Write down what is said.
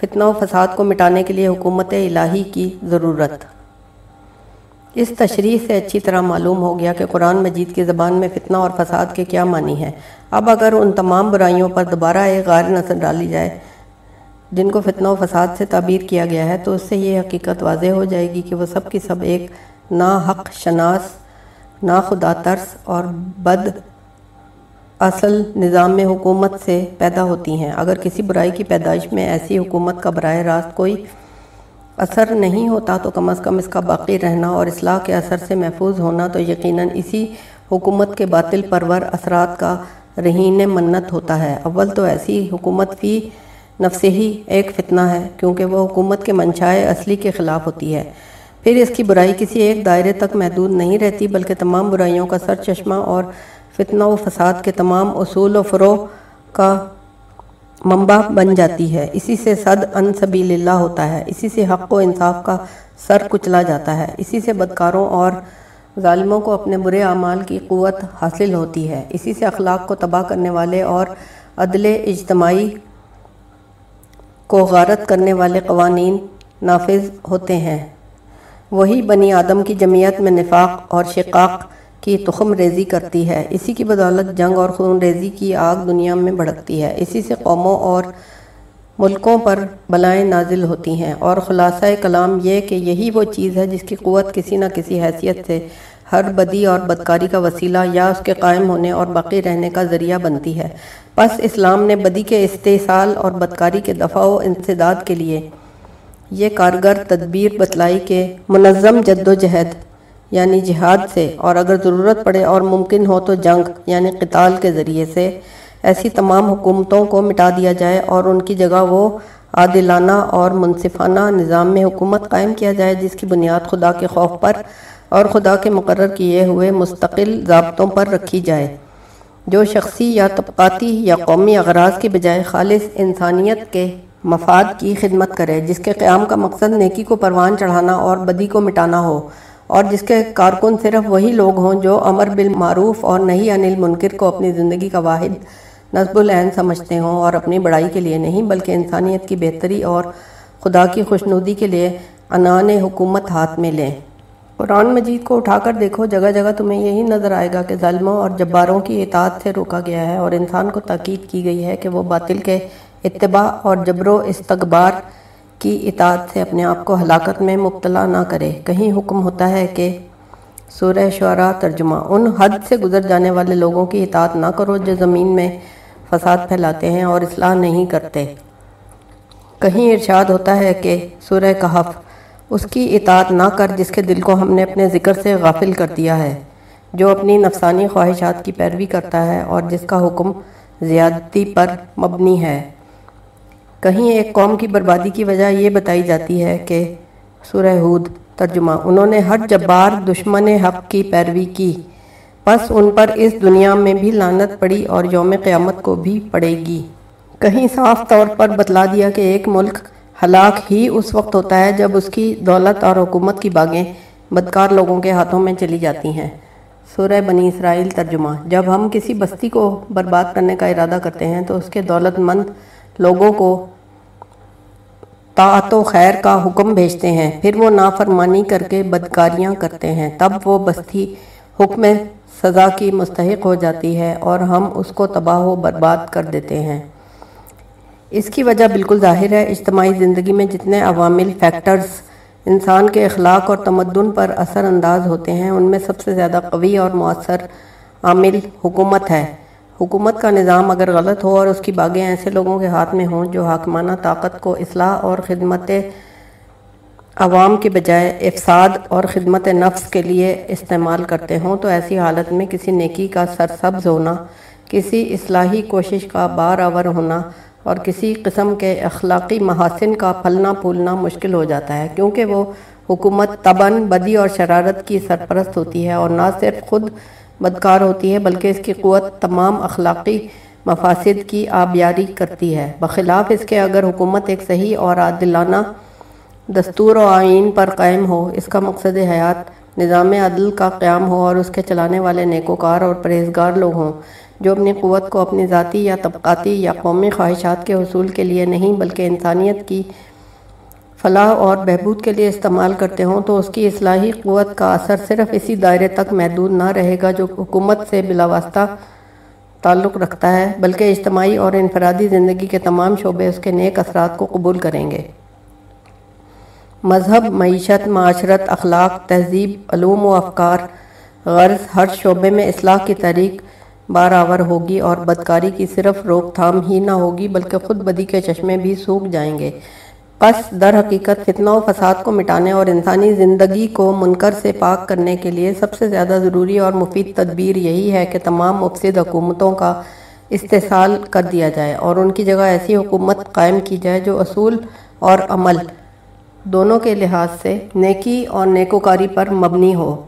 فتنہ و فساد کو مٹانے کے لیے حکومت الہی کی ضرورت۔ اس تشریح سے اچھی طرح معلوم ہو گیا کہ قرآن مجید کی زبان میں فتنہ اور فساد کے کیا معنی ہیں۔ اب اگر ان تمام برائیوں پر دوبارہ ایک غیر نظر ڈالی جائے، جن کو فتنہ و فساد سے تعبیر کیا گیا ہے، تو اس سے یہ حقیقت واضح ہو جائے گی کہ وہ سب کی سب ایک نا حق شناس نا خدا ترس اور بد اصل نظام میں حکومت سے پیدا ہوتی ہیں۔ اگر کسی برائی کی پیدائش میں ایسی حکومت کا براہ راست کوئی اثر نہیں ہوتا تو کم از کم اس کا باقی رہنا اور اصلاح کے اثر سے محفوظ ہونا تو یقیناً اسی حکومت کے باطل پرور اثرات کا رہین منت ہوتا ہے۔ اول تو ایسی حکومت فی نفس ہی ایک فتنہ ہے کیونکہ وہ حکومت کے منشائے اصلی کے خلاف ہوتی ہے۔ پھر اس کی برائی کسی ایک دائرے تک محدود نہیں رہتی بلکہ تمام برائیوں کا سر چشمہ اور فتنہ و فساد کے تمام اصول و فروغ کا منبع بن جاتی ہے۔ اسی سے صد ان سبیل اللہ ہوتا ہے۔ اسی سے حق و انصاف کا سر کچلا جاتا ہے۔ اسی سے بدکاروں اور ظالموں کو اپنے برے اعمال کی قوت حاصل ہوتی ہے۔ اسی سے اخلاق کو تباہ کرنے والے اور عدل اجتماعی کو غارت کرنے والے قوانین نافذ ہوتے ہیں۔ وہی بنی آدم کی جمعیت میں نفاق اور شقاق کی تخم ریزی کرتی ہے۔ اسی کی بدولت جنگ اور خون ریزی کی آگ دنیا میں بھڑکتی ہے۔ اسی سے قوموں اور ملکوں پر بلائیں نازل ہوتی ہیں۔ اور خلاصہ کلام یہ کہ یہی وہ چیز ہے جس کی قوت کسی نہ کسی حیثیت سے ہر بدی اور بدکاری کا وسیلہ یا اس کے قائم ہونے اور باقی رہنے کا ذریعہ بنتی ہے۔ پس اسلام نے بدی کے استحصال اور بدکاری کے دفاع و انسداد کے لیے یہ کارگر تدبیر بتلائی کہ منظم جد و جہد یعنی جہاد سے۔ اور اگر ضرورت پڑے اور ممکن ہو تو جنگ یعنی قتال کے ذریعے سے۔ ایسی تمام حکومتوں کو مٹا دیا جائے اور ان کی جگہ وہ عادلانہ اور منصفانہ نظام میں حکومت قائم کیا جائے، جس کی بنیاد خدا کے خوف پر اور خدا کے مقرر کیے ہوئے مستقل ضابطوں پر رکھی جائے۔ جو شخصی یا طبقاتی یا قومی اغراض کے بجائے خالص انسانیت کے مفاد کی خدمت کرے، جس کے قیام کا مقصد نیکی کو پروان چڑھانا اور بدی کو مٹانا ہو۔ اور جس کے کارکن صرف وہی لوگ ہوں جو امر بالمعروف اور نہیں انل منکر کو اپنی زندگی کا واحد نصب العین سمجھتے ہوں اور اپنی بڑائی کے لیے نہیں، بلکہ انسانیت کی بہتری اور خدا کی خوشنودی کے لیے انان حکومت ہاتھ میں لیں۔ قرآن مجید کو اٹھا کر دیکھو، جگہ جگہ تمہیں یہی نظر آئے گا کہ ظالموں اور جباروں کی اطاعت سے روکا گیا ہے اور انسان کو تاکید کی گئی ہے کہ وہ باطل کے اتباع اور جبر و استقبار کی اطاعت سے اپنے آپ کو ہلاکت میں مبتلا نہ کرے۔ کہیں حکم ہوتا ہے کہ سورہ شعراء ترجمہ، ان حد سے گزر جانے والے لوگوں کی اطاعت نہ کرو جو زمین میں فساد پھیلاتے ہیں اور اصلاح نہیں کرتے۔ کہیں ارشاد ہوتا ہے کہ سورہ کہف، اس کی اطاعت نہ کر جس کے دل کو ہم نے اپنے ذکر سے غافل کر دیا ہے، جو اپنی نفسانی خواہشات کی پیروی کرتا ہے اور جس کا حکم زیادتی پر مبنی ہے۔ کہیں ایک قوم کی بربادی کی وجہ یہ بتائی جاتی ہے کہ سورہ ہود ترجمہ، انہوں نے ہر جبار دشمن حق کی پیروی کی۔ پس ان پر اس دنیا میں بھی لانت پڑی اور یوم قیامت کو بھی پڑے گی۔ کہیں صاف طور پر بتلا دیا کہ ایک ملک ہلاک ہی اس وقت ہوتا ہے جب اس کی دولت اور حکومت کی باغیں بدکار لوگوں کے ہاتھوں میں چلی جاتی ہیں۔ سورہ بنی اسرائیل ترجمہ، جب ہم کسی بستی کو برباد کرنے کا ارادہ کرتے ہیں تو اس کے دولت مند لوگوں کو طاعت و خیر کا حکم بھیجتے ہیں۔ پھر وہ نافرمانی کر کے بدکاریاں کرتے ہیں۔ تب وہ بستی حکم سزا کی مستحق ہو جاتی ہے اور ہم اس کو تباہ و برباد کر دیتے ہیں۔ اس کی وجہ بالکل ظاہر ہے۔ اجتماعی زندگی میں جتنے عوامل فیکٹرز انسان کے اخلاق اور تمدن پر اثر انداز ہوتے ہیں، ان میں سب سے زیادہ قوی اور مؤثر عامل حکومت ہے۔ حکومت کا نظام اگر غلط ہو اور اس کی باغیں ایسے لوگوں کے ہاتھ میں ہوں جو حاکمانہ طاقت کو اصلاح اور خدمت عوام کے بجائے افساد اور خدمت نفس کے لیے استعمال کرتے ہوں، تو ایسی حالت میں کسی نیکی کا سرسبز ہونا، کسی اصلاحی کوشش کا بار آور ہونا اور کسی قسم کے اخلاقی محاسن کا پھلنا پھولنا مشکل ہو جاتا ہے، کیونکہ وہ حکومت تباً بدی اور شرارت کی سرپرست ہوتی ہے اور نہ صرف خود بدکار ہوتی ہے بلکہ اس کی قوت تمام اخلاقی مفاسد کی آبیاری کرتی ہے۔ بخلاف اس کے اگر حکومت ایک صحیح اور عادلانہ دستور و آئین پر قائم ہو، اس کا مقصد حیات نظام عدل کا قیام ہو اور اس کے چلانے والے نیکوکار اور پرہیزگار لوگ ہوں، جو اپنی قوت کو اپنی ذاتی یا طبقاتی یا قومی خواہشات کے حصول کے لیے نہیں، بلکہ انسانیت کی فلاح اور بہبود کے لیے استعمال کرتے ہوں تو اس کی اصلاحی قوت کا اثر صرف اسی دائرے تک محدود نہ رہے گا جو حکومت سے بلاواسطہ تعلق رکھتا ہے، بلکہ اجتماعی اور انفرادی زندگی کے تمام شعبے اس کے نیک اثرات کو قبول کریں گے۔ مذہب، معیشت، معاشرت، اخلاق، تہذیب، علوم و افکار، غرض ہر شعبے میں اصلاح کی تحریک بار ہوگی اور بدکاری کی صرف روک تھام ہی نہ ہوگی، بلکہ خود بدی کے چشمے بھی سوکھ جائیں گے۔ پس در حقیقت فتنہ و فساد کو مٹانے اور انسانی زندگی کو منکر سے پاک کرنے کے لیے سب سے زیادہ ضروری اور مفید تدبیر یہی ہے کہ تمام مفسد حکومتوں کا استحصال کر دیا جائے اور ان کی جگہ ایسی حکومت قائم کی جائے جو اصول اور عمل دونوں کے لحاظ سے نیکی اور نیکوکاری پر مبنی ہو۔